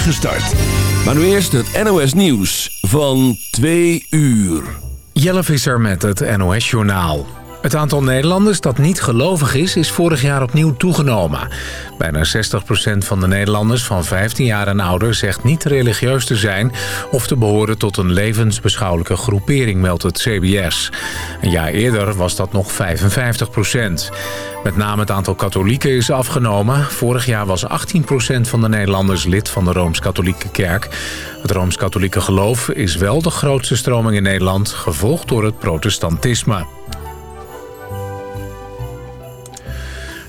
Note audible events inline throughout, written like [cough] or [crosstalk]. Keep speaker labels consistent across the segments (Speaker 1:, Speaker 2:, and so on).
Speaker 1: start. Maar nu eerst het NOS Nieuws van 2 uur.
Speaker 2: Jelle Visser met het NOS Journaal. Het aantal Nederlanders dat niet gelovig is, is vorig jaar opnieuw toegenomen. Bijna 60% van de Nederlanders van 15 jaar en ouder zegt niet religieus te zijn... of te behoren tot een levensbeschouwelijke groepering, meldt het CBS. Een jaar eerder was dat nog 55%. Met name het aantal katholieken is afgenomen. Vorig jaar was 18% van de Nederlanders lid van de Rooms-Katholieke Kerk. Het Rooms-Katholieke geloof is wel de grootste stroming in Nederland... gevolgd door het protestantisme.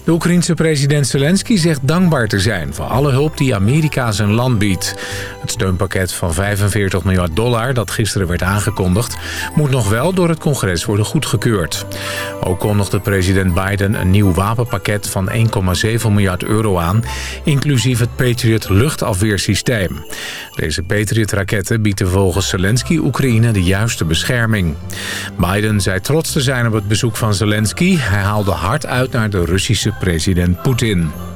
Speaker 2: De Oekraïense president Zelensky zegt dankbaar te zijn... voor alle hulp die Amerika zijn land biedt. Het steunpakket van 45 miljard dollar dat gisteren werd aangekondigd... moet nog wel door het congres worden goedgekeurd. Ook kondigde president Biden een nieuw wapenpakket van 1,7 miljard euro aan... inclusief het Patriot luchtafweersysteem. Deze Patriot-raketten bieden volgens Zelensky Oekraïne de juiste bescherming. Biden zei trots te zijn op het bezoek van Zelensky. Hij haalde hard uit naar de Russische president Poetin.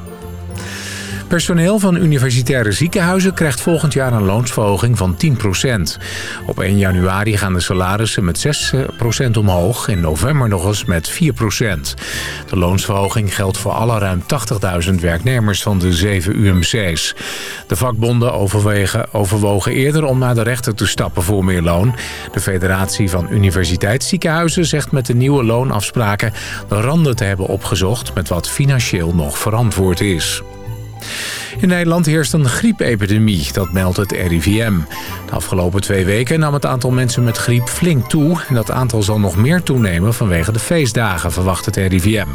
Speaker 2: Personeel van universitaire ziekenhuizen krijgt volgend jaar een loonsverhoging van 10% Op 1 januari gaan de salarissen met 6% omhoog, in november nog eens met 4% De loonsverhoging geldt voor alle ruim 80.000 werknemers van de 7 UMC's. De vakbonden overwegen, overwogen eerder om naar de rechter te stappen voor meer loon. De federatie van universiteitsziekenhuizen zegt met de nieuwe loonafspraken de randen te hebben opgezocht met wat financieel nog verantwoord is. In Nederland heerst een griepepidemie, dat meldt het RIVM. De afgelopen twee weken nam het aantal mensen met griep flink toe... en dat aantal zal nog meer toenemen vanwege de feestdagen, verwacht het RIVM.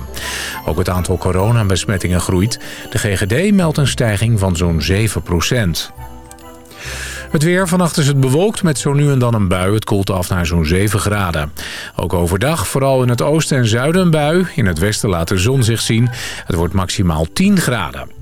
Speaker 2: Ook het aantal coronabesmettingen groeit. De GGD meldt een stijging van zo'n 7% het weer, vannacht is het bewolkt met zo nu en dan een bui. Het koelt af naar zo'n 7 graden. Ook overdag, vooral in het oosten en zuiden een bui. In het westen laat de zon zich zien. Het wordt maximaal 10 graden.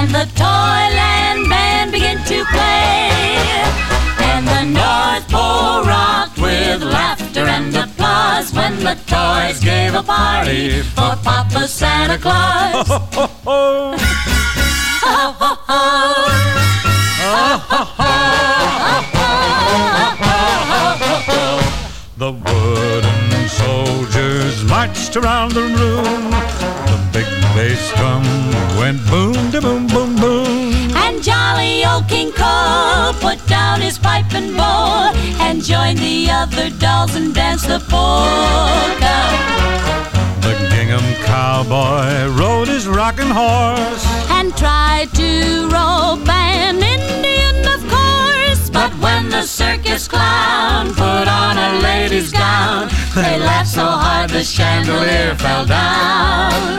Speaker 3: And the Toyland band began to play, and the North Pole rocked with laughter and applause when the toys gave a party for Papa Santa Claus. [laughs]
Speaker 4: The wooden soldiers marched around the room. The big bass drum went boom, da boom, boom, boom.
Speaker 3: And jolly old King Cole put down his pipe and bowl and joined the other dolls and danced the polka.
Speaker 4: The gingham cowboy rode his rocking horse.
Speaker 3: And tried to rope an Indian, of course. But when the circus clown put on a lady's gown, they laughed so hard the chandelier fell down.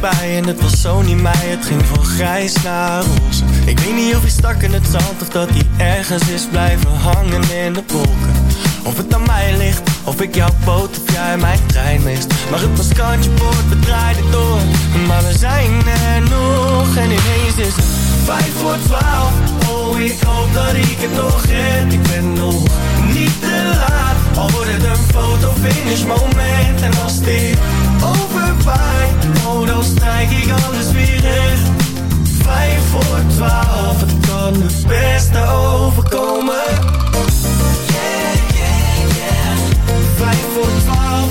Speaker 5: Bij en het was zo niet mij. Het ging van grijs naar roze. Ik weet niet of hij stak in het zand Of dat hij ergens is blijven hangen in de wolken. Of het aan mij ligt, of ik jouw boot of jij mijn trein mist. Maar het was kantje boord, we draaiden door. Maar we zijn er nog en ineens is het Vijf voor twaalf, oh ik hoop dat ik het nog red. Ik ben nog niet te laat. Al wordt het een fotofinish moment. En als dit overwaait Oh dan strijk ik alles weer recht. Vijf voor twaalf, het kan het beste overkomen. Yeah, yeah, yeah. Vijf voor twaalf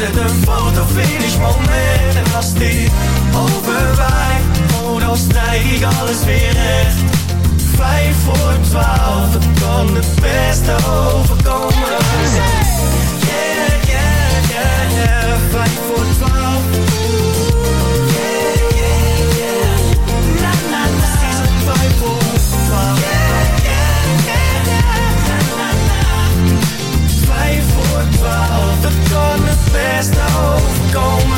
Speaker 5: het een fotofinish moment. En als dit overwaait, oh, dan strijk ik alles weer recht. Vijf voor twaalf, het kan het beste overkomen. Yeah, yeah, yeah, yeah. Vijf
Speaker 3: the best overkomen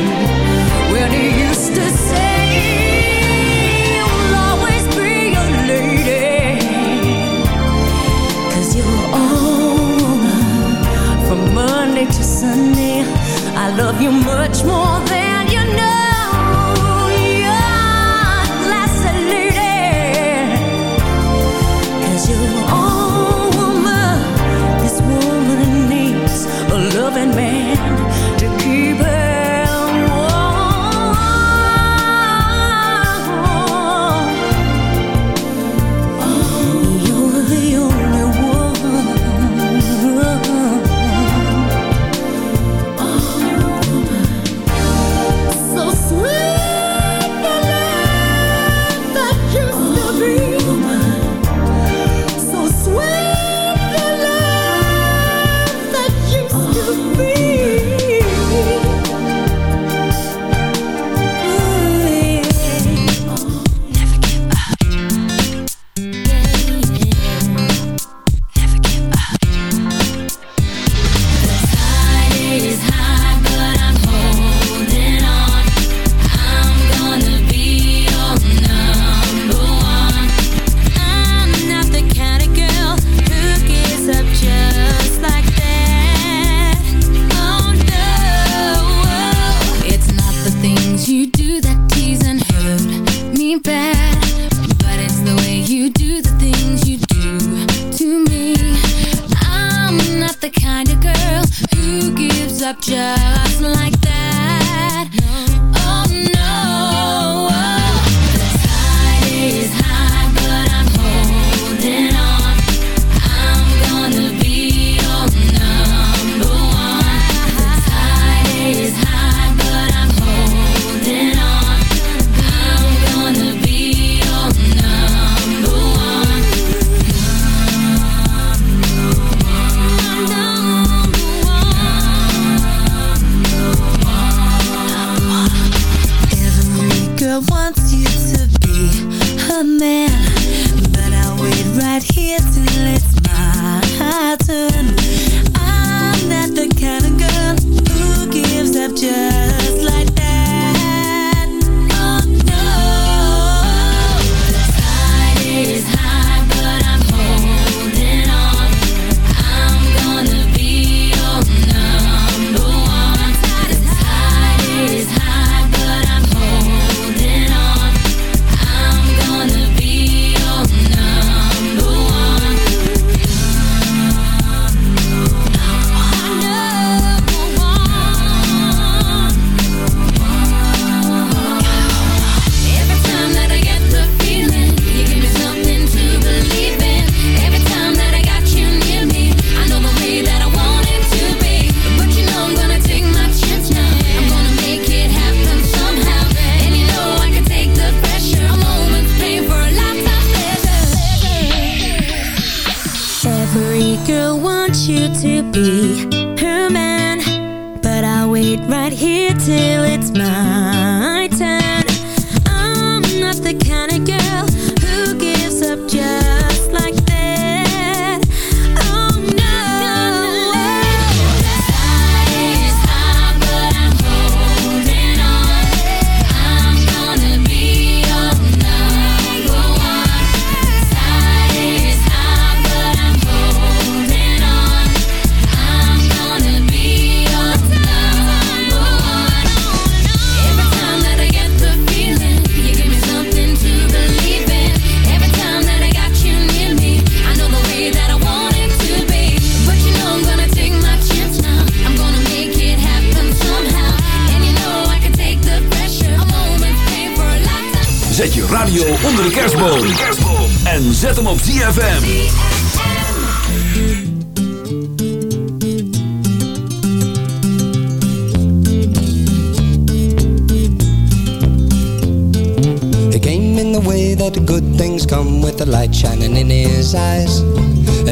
Speaker 6: much more.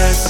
Speaker 7: Yes.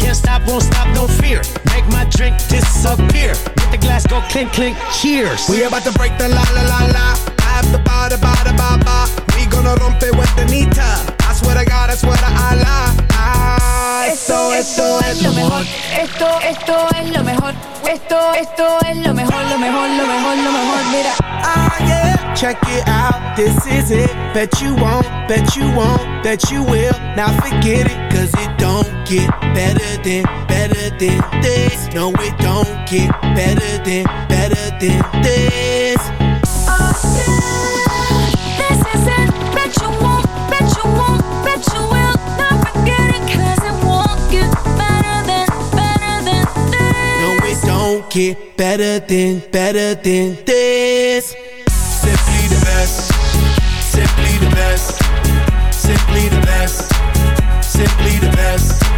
Speaker 8: Can't stop, won't stop, no fear. Make my drink disappear. With the glass go clink, clink, cheers.
Speaker 9: We about to break the la la la la. I have the ba da ba da ba ba. We gonna rompe with the nita. I swear to God, I swear to Allah. Ah,
Speaker 10: Esto, esto es lo mejor. Esto, esto es lo mejor. Esto, esto es lo mejor, lo mejor, lo mejor, lo mejor. Mira.
Speaker 9: Ah yeah, check it out, this is it. Bet you won't, bet you won't, bet you will. Now forget it, cause it don't get better than, better than this No it don't get better than, better than this
Speaker 10: this is it Bet you won't, bet you won't, bet you will Now forget it, cause it won't get better than, better than this
Speaker 9: No it don't get better than, better than this
Speaker 11: Simply the best. Simply the best. Simply the best. Simply the best.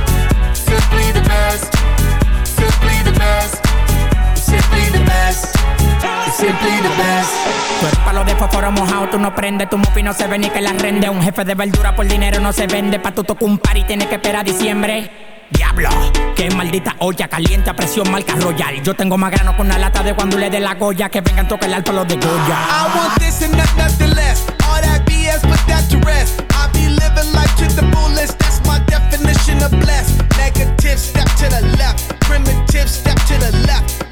Speaker 11: Simply the best.
Speaker 7: Tú palo de fósforo mojado, tú no prendes, tu mufi no se ve ni que la rende. Un jefe de verdura por dinero no se vende, pa' tu tocar un par y tienes que esperar diciembre. Diablo, qué maldita olla caliente a presión marca royal. Yo tengo más grano con una lata de cuando le dé la goya. Que vengan toca el alto los de Goya.
Speaker 9: I want this and not nothing less. All that BS, put that to rest. I be living life to the fullest. That's my definition of blessed. Negative, step to the left. Primitive, step to the left.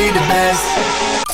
Speaker 11: Simply the best.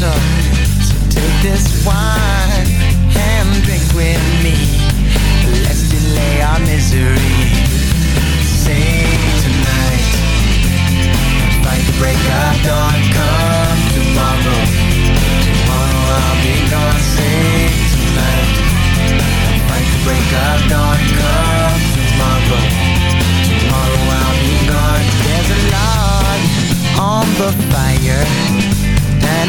Speaker 12: So
Speaker 13: take this wine and drink with me. Let's delay our misery. Tonight, fight the. Come tomorrow, tomorrow I'll be gone. Tonight, fight the. Come tomorrow, tomorrow I'll be gone. There's a lot on the fire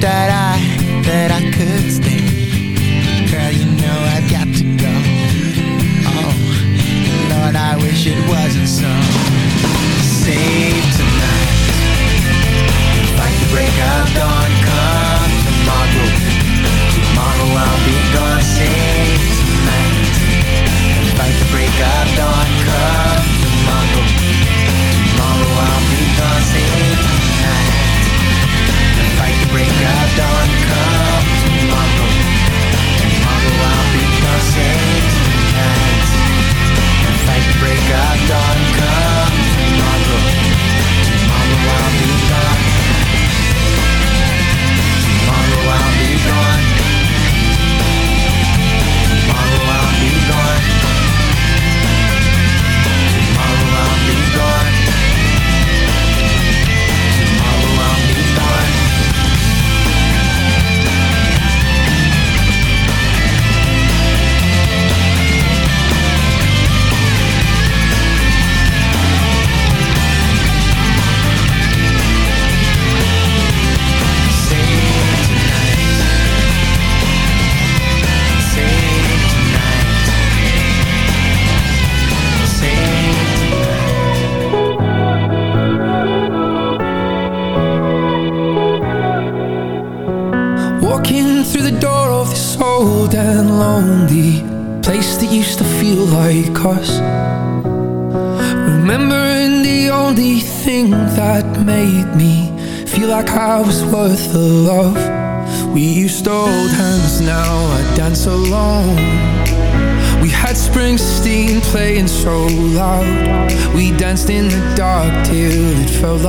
Speaker 13: that I, that I could
Speaker 14: stand.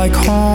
Speaker 14: like home.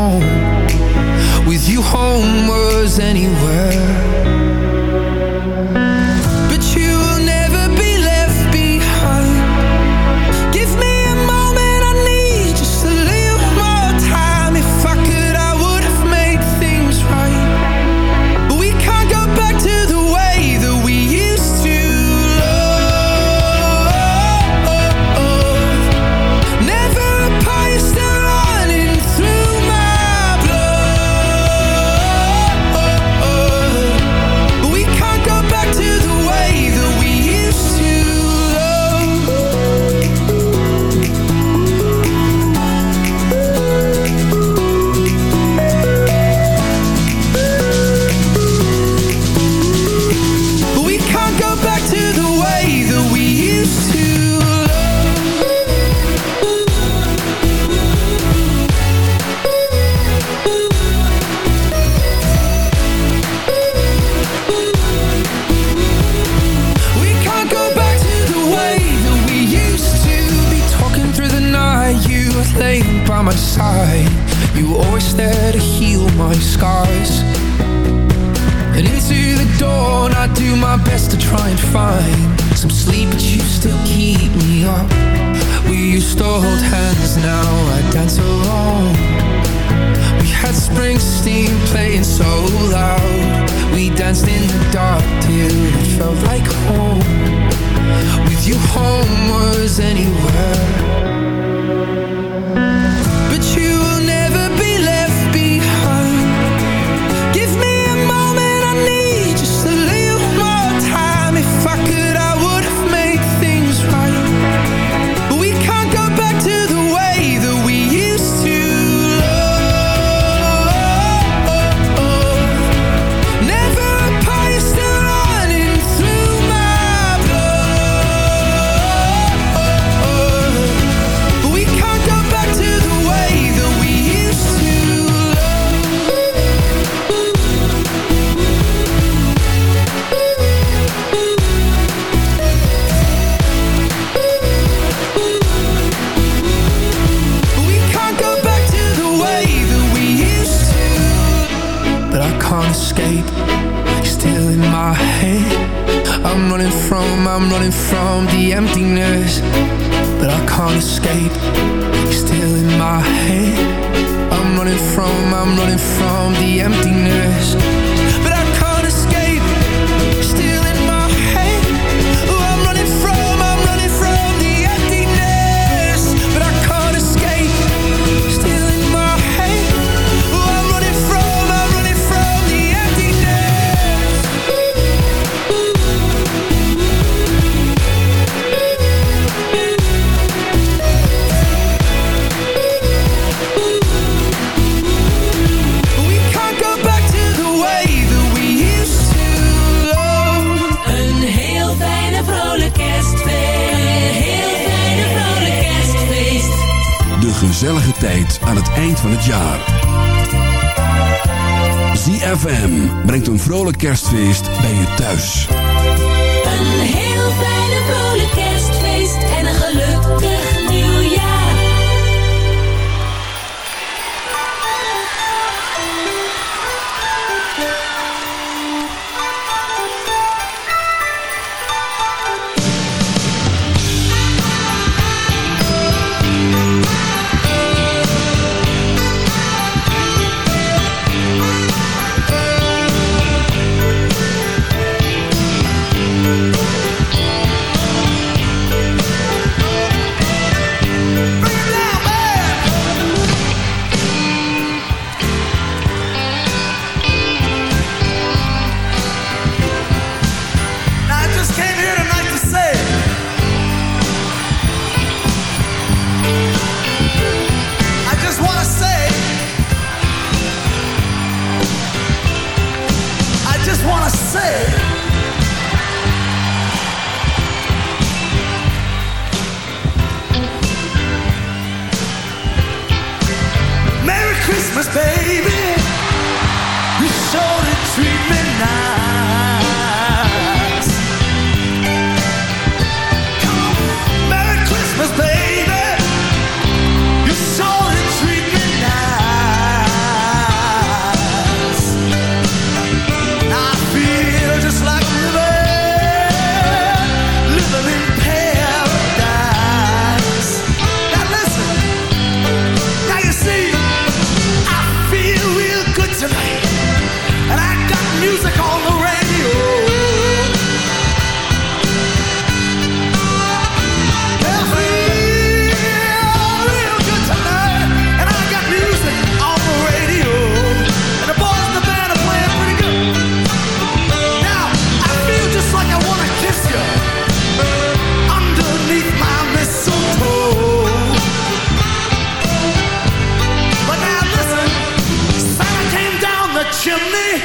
Speaker 15: chimney.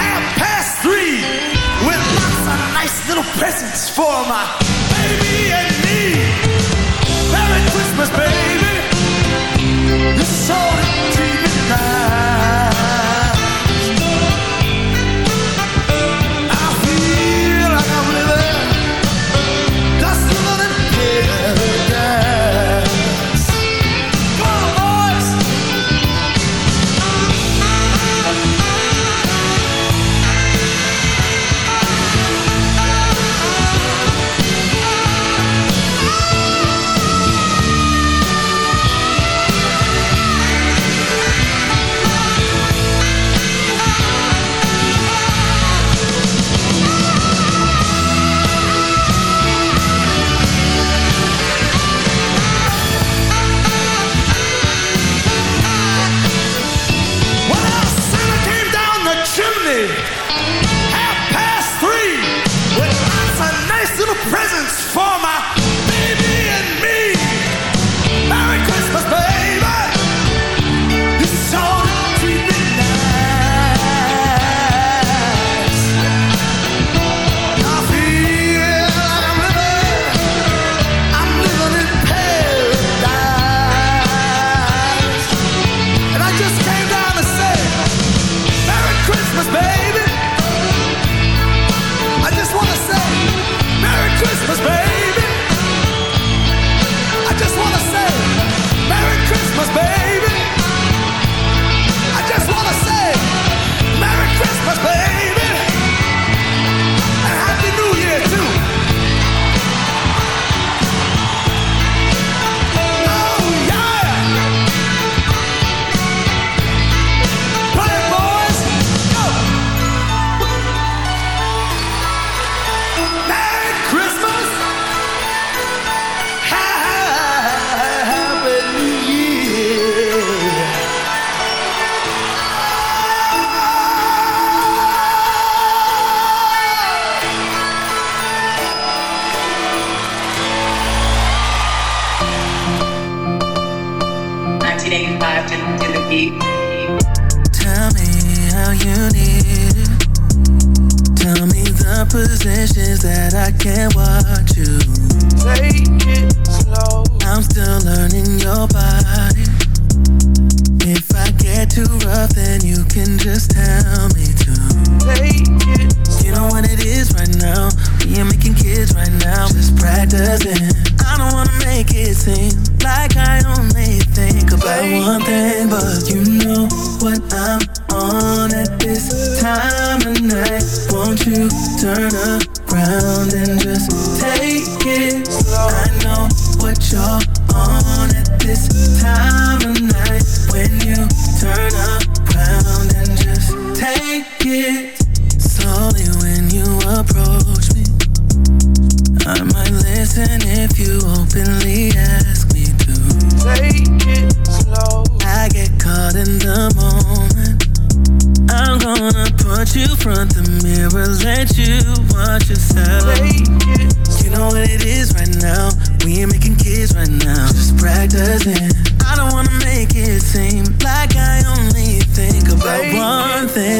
Speaker 15: Half past three, with lots of nice little presents for my baby and me. Merry Christmas, baby.
Speaker 12: This It's all TV tonight.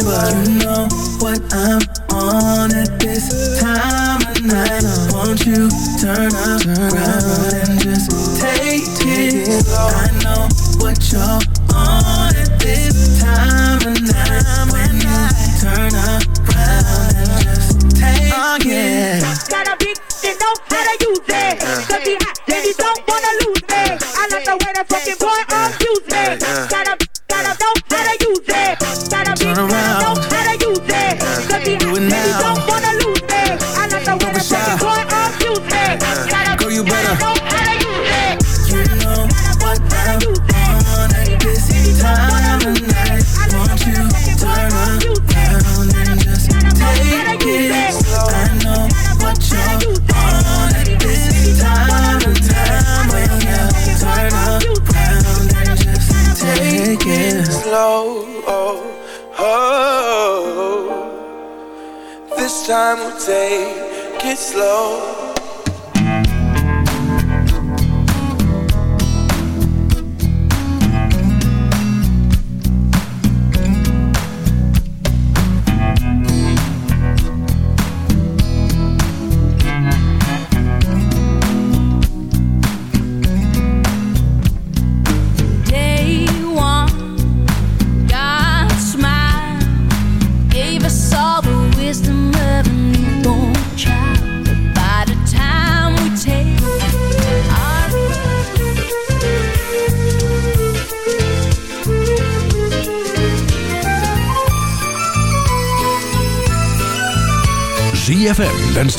Speaker 12: but you know what I'm on at this time of night. Won't you turn up, turn around and just take it? I know what you're slow.